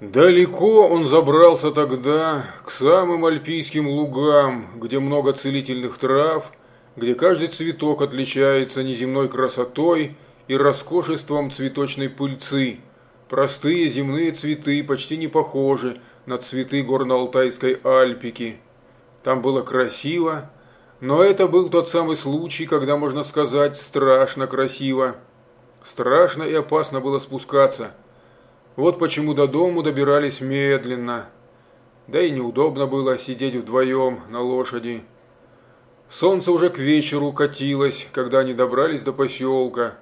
Далеко он забрался тогда к самым альпийским лугам, где много целительных трав, где каждый цветок отличается неземной красотой и роскошеством цветочной пыльцы. Простые земные цветы почти не похожи на цветы горно-алтайской Альпики. Там было красиво, но это был тот самый случай, когда, можно сказать, страшно красиво. Страшно и опасно было спускаться – вот почему до дому добирались медленно. Да и неудобно было сидеть вдвоем на лошади. Солнце уже к вечеру катилось, когда они добрались до поселка.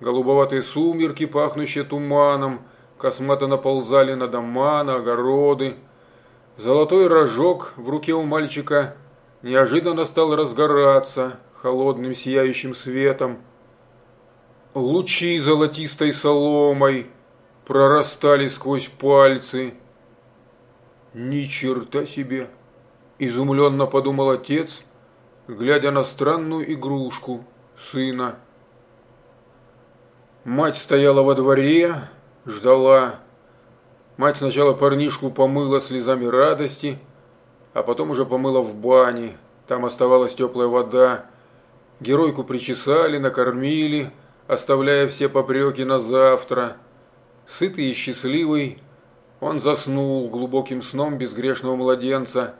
Голубоватые сумерки, пахнущие туманом, космато наползали на дома, на огороды. Золотой рожок в руке у мальчика неожиданно стал разгораться холодным сияющим светом. Лучи золотистой соломой – прорастали сквозь пальцы. Ни черта себе! Изумленно подумал отец, глядя на странную игрушку сына. Мать стояла во дворе, ждала. Мать сначала парнишку помыла слезами радости, а потом уже помыла в бане. Там оставалась теплая вода. Геройку причесали, накормили, оставляя все попреки на завтра – Сытый и счастливый, он заснул глубоким сном безгрешного младенца,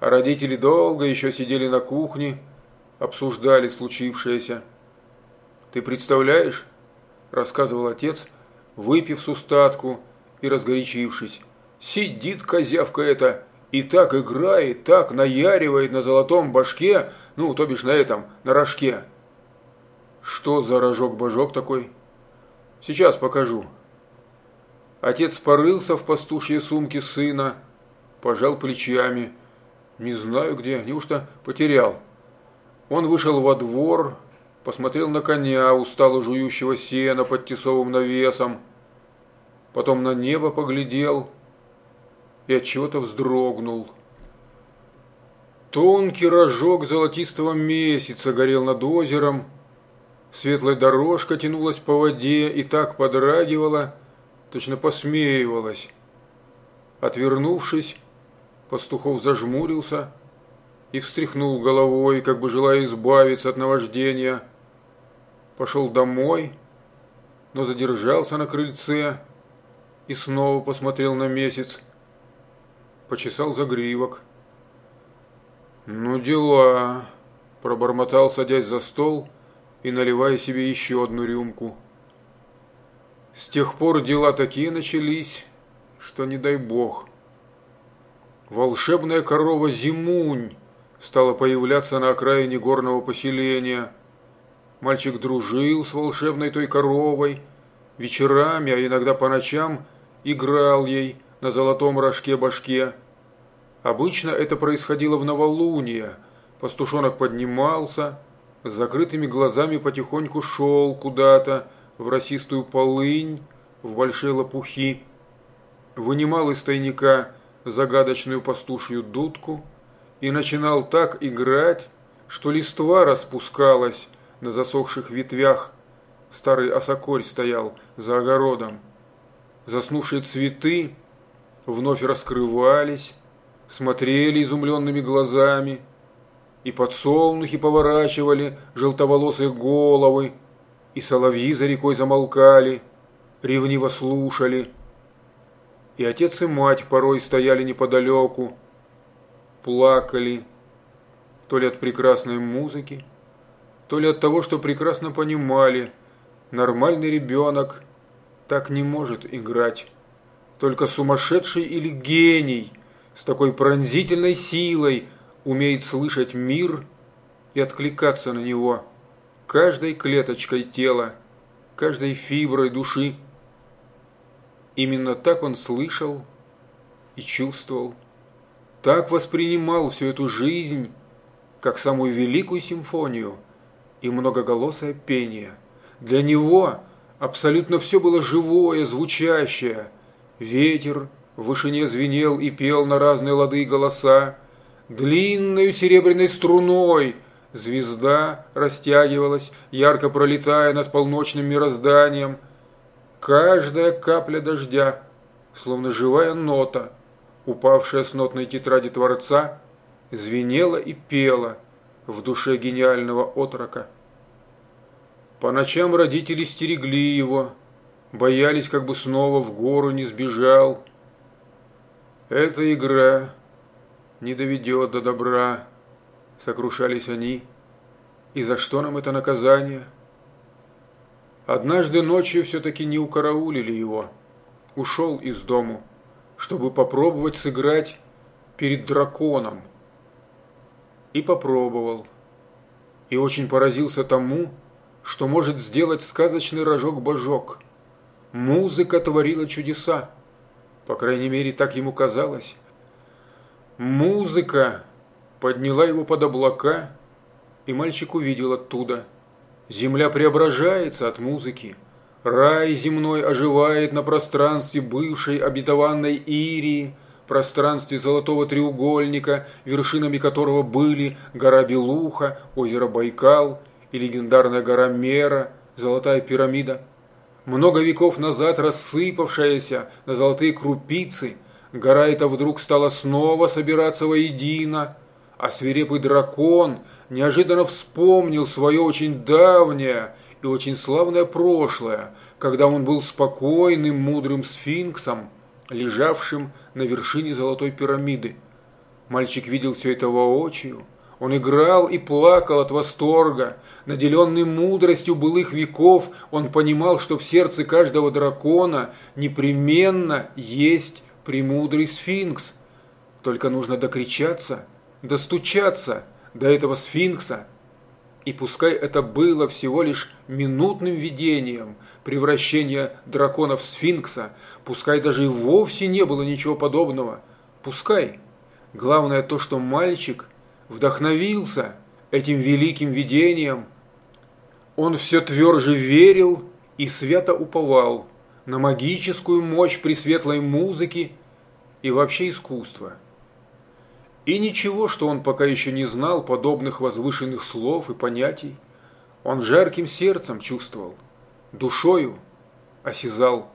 а родители долго еще сидели на кухне, обсуждали случившееся. «Ты представляешь?» – рассказывал отец, выпив с устатку и разгорячившись. «Сидит козявка эта и так играет, так наяривает на золотом башке, ну, то бишь на этом, на рожке». «Что за рожок-божок такой?» «Сейчас покажу», Отец порылся в пастушьей сумке сына, пожал плечами. Не знаю где, неужто потерял. Он вышел во двор, посмотрел на коня, устало жующего сена под тесовым навесом. Потом на небо поглядел и от чего-то вздрогнул. Тонкий рожок золотистого месяца горел над озером, светлая дорожка тянулась по воде и так подрагивала, точно посмеивалась. Отвернувшись, Пастухов зажмурился и встряхнул головой, как бы желая избавиться от наваждения. Пошел домой, но задержался на крыльце и снова посмотрел на месяц. Почесал загривок. «Ну дела», – пробормотал, садясь за стол и наливая себе еще одну рюмку. С тех пор дела такие начались, что не дай бог. Волшебная корова Зимунь стала появляться на окраине горного поселения. Мальчик дружил с волшебной той коровой, вечерами, а иногда по ночам играл ей на золотом рожке-башке. Обычно это происходило в новолуние. Пастушонок поднимался, с закрытыми глазами потихоньку шел куда-то, в росистую полынь, в большие лопухи, вынимал из тайника загадочную пастушью дудку и начинал так играть, что листва распускалась на засохших ветвях. Старый осокорь стоял за огородом. Заснувшие цветы вновь раскрывались, смотрели изумленными глазами, и подсолнухи поворачивали желтоволосые головы, и соловьи за рекой замолкали, ревниво слушали. И отец и мать порой стояли неподалеку, плакали, то ли от прекрасной музыки, то ли от того, что прекрасно понимали, нормальный ребенок так не может играть. Только сумасшедший или гений с такой пронзительной силой умеет слышать мир и откликаться на него каждой клеточкой тела, каждой фиброй души. Именно так он слышал и чувствовал, так воспринимал всю эту жизнь, как самую великую симфонию и многоголосое пение. Для него абсолютно все было живое, звучащее. Ветер в вышине звенел и пел на разные лады голоса, длинной серебряной струной – Звезда растягивалась, ярко пролетая над полночным мирозданием. Каждая капля дождя словно живая нота, упавшая с нотной тетради Творца, звенела и пела в душе гениального отрока. По ночам родители стерегли его, боялись, как бы снова в гору не сбежал. Эта игра не доведет до добра, сокрушались они. И за что нам это наказание? Однажды ночью все-таки не укараулили его. Ушел из дому, чтобы попробовать сыграть перед драконом. И попробовал. И очень поразился тому, что может сделать сказочный рожок-божок. Музыка творила чудеса. По крайней мере, так ему казалось. Музыка подняла его под облака, и мальчик увидел оттуда. Земля преображается от музыки. Рай земной оживает на пространстве бывшей обетованной Ирии, пространстве золотого треугольника, вершинами которого были гора Белуха, озеро Байкал – и легендарная гора Мера, золотая пирамида, много веков назад рассыпавшаяся на золотые крупицы, гора эта вдруг стала снова собираться воедино, а свирепый дракон неожиданно вспомнил свое очень давнее и очень славное прошлое, когда он был спокойным, мудрым сфинксом, лежавшим на вершине золотой пирамиды. Мальчик видел все это воочию, он играл и плакал от восторга. Наделенный мудростью былых веков, он понимал, что в сердце каждого дракона непременно есть премудрый сфинкс. Только нужно докричаться, достучаться до этого сфинкса. И пускай это было всего лишь минутным видением превращения дракона в сфинкса, пускай даже и вовсе не было ничего подобного, пускай. Главное то, что мальчик вдохновился этим великим видением, он все тверже верил и свято уповал на магическую мощь пресветлой музыки и вообще искусства. И ничего, что он пока еще не знал подобных возвышенных слов и понятий, он жарким сердцем чувствовал, душою осязал.